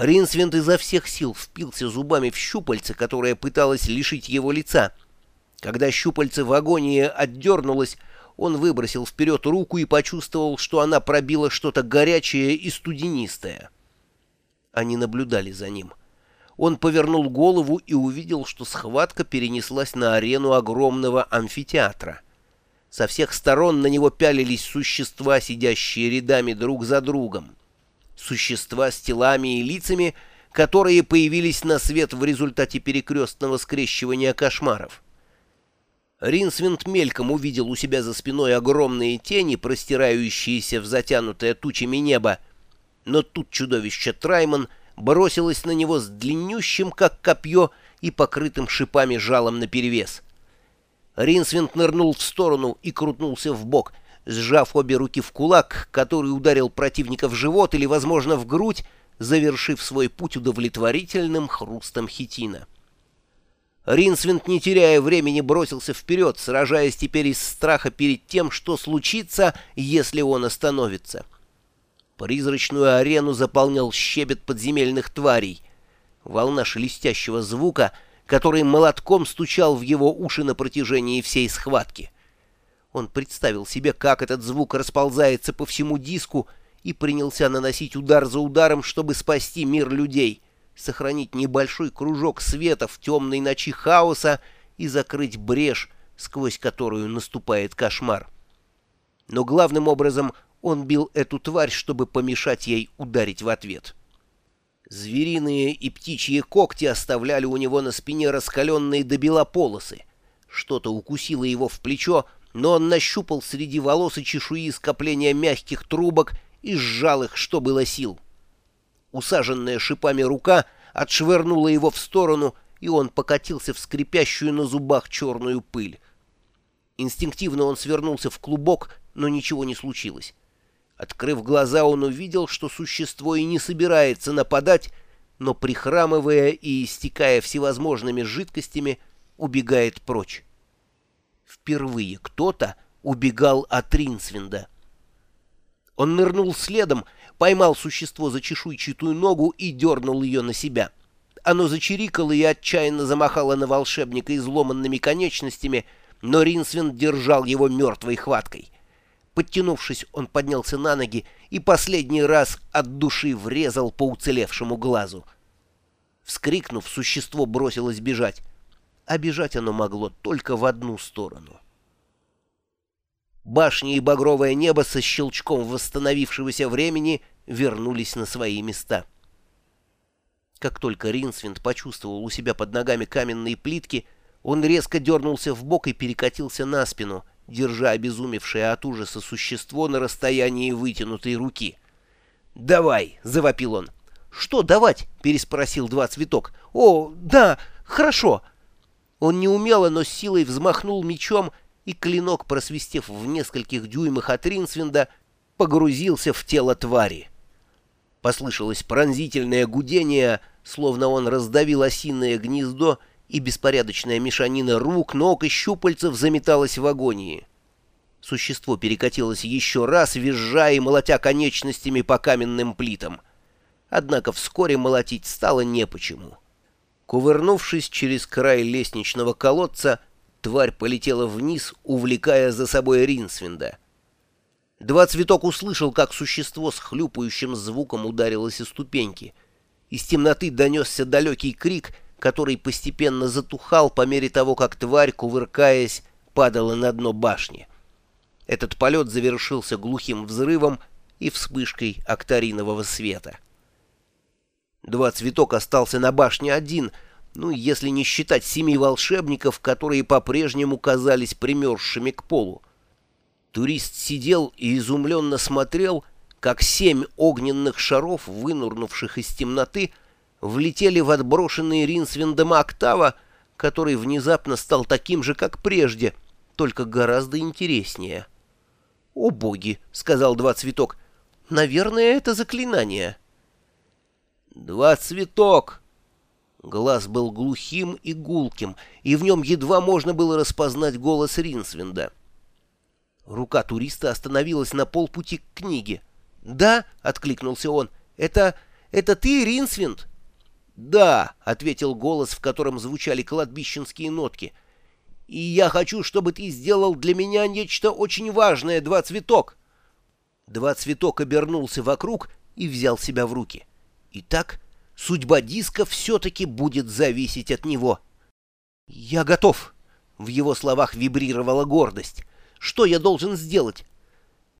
Ринсвинд изо всех сил впился зубами в щупальце, которое пыталось лишить его лица. Когда щупальце в агонии отдернулось, он выбросил вперед руку и почувствовал, что она пробила что-то горячее и студенистое. Они наблюдали за ним. Он повернул голову и увидел, что схватка перенеслась на арену огромного амфитеатра. Со всех сторон на него пялились существа, сидящие рядами друг за другом существа с телами и лицами, которые появились на свет в результате перекрестного скрещивания кошмаров. Ринсвинд мельком увидел у себя за спиной огромные тени, простирающиеся в затянутое тучами небо, но тут чудовище Трайман бросилось на него с длиннющим, как копье, и покрытым шипами жалом наперевес. Ринсвинд нырнул в сторону и крутнулся в бок — сжав обе руки в кулак, который ударил противника в живот или, возможно, в грудь, завершив свой путь удовлетворительным хрустом хитина. Ринсвинд, не теряя времени, бросился вперед, сражаясь теперь из страха перед тем, что случится, если он остановится. Призрачную арену заполнял щебет подземельных тварей. Волна шелестящего звука, который молотком стучал в его уши на протяжении всей схватки — он представил себе, как этот звук расползается по всему диску, и принялся наносить удар за ударом, чтобы спасти мир людей, сохранить небольшой кружок света в темной ночи хаоса и закрыть брешь, сквозь которую наступает кошмар. Но главным образом он бил эту тварь, чтобы помешать ей ударить в ответ. Звериные и птичьи когти оставляли у него на спине раскаленные до бела полосы. Что-то укусило его в плечо, но он нащупал среди волос и чешуи скопления мягких трубок и сжал их, что было сил. Усаженная шипами рука отшвырнула его в сторону, и он покатился в скрипящую на зубах черную пыль. Инстинктивно он свернулся в клубок, но ничего не случилось. Открыв глаза, он увидел, что существо и не собирается нападать, но, прихрамывая и истекая всевозможными жидкостями, убегает прочь. Впервые кто-то убегал от Ринсвинда. Он нырнул следом, поймал существо за чешуйчатую ногу и дернул ее на себя. Оно зачирикало и отчаянно замахало на волшебника изломанными конечностями, но Ринсвинд держал его мертвой хваткой. Подтянувшись, он поднялся на ноги и последний раз от души врезал по уцелевшему глазу. Вскрикнув, существо бросилось бежать а оно могло только в одну сторону. Башни и багровое небо со щелчком восстановившегося времени вернулись на свои места. Как только Ринсвинд почувствовал у себя под ногами каменные плитки, он резко дернулся в бок и перекатился на спину, держа обезумевшее от ужаса существо на расстоянии вытянутой руки. «Давай!» — завопил он. «Что давать?» — переспросил два цветок. «О, да, хорошо!» Он неумело, но с силой взмахнул мечом, и клинок, просвистев в нескольких дюймах от Ринсвинда, погрузился в тело твари. Послышалось пронзительное гудение, словно он раздавил осиное гнездо, и беспорядочная мешанина рук, ног и щупальцев заметалась в агонии. Существо перекатилось еще раз, визжая и молотя конечностями по каменным плитам. Однако вскоре молотить стало не почему. Кувырнувшись через край лестничного колодца, тварь полетела вниз, увлекая за собой Ринсвинда. Два цветок услышал, как существо с хлюпающим звуком ударилось о ступеньки. Из темноты донесся далекий крик, который постепенно затухал по мере того, как тварь, кувыркаясь, падала на дно башни. Этот полет завершился глухим взрывом и вспышкой акторинового света. Два цветок остался на башне один, ну, если не считать семи волшебников, которые по-прежнему казались примерзшими к полу. Турист сидел и изумленно смотрел, как семь огненных шаров, вынурнувших из темноты, влетели в отброшенный Ринсвиндом октава, который внезапно стал таким же, как прежде, только гораздо интереснее. «О боги!» — сказал Два Цветок. «Наверное, это заклинание». «Два цветок!» Глаз был глухим и гулким, и в нем едва можно было распознать голос Ринсвинда. Рука туриста остановилась на полпути к книге. «Да», — откликнулся он, — «это... Это ты, Ринсвинд?» «Да», — ответил голос, в котором звучали кладбищенские нотки. «И я хочу, чтобы ты сделал для меня нечто очень важное, Два Цветок». Два Цветок обернулся вокруг и взял себя в руки. Итак, судьба диска все-таки будет зависеть от него. «Я готов!» — в его словах вибрировала гордость. «Что я должен сделать?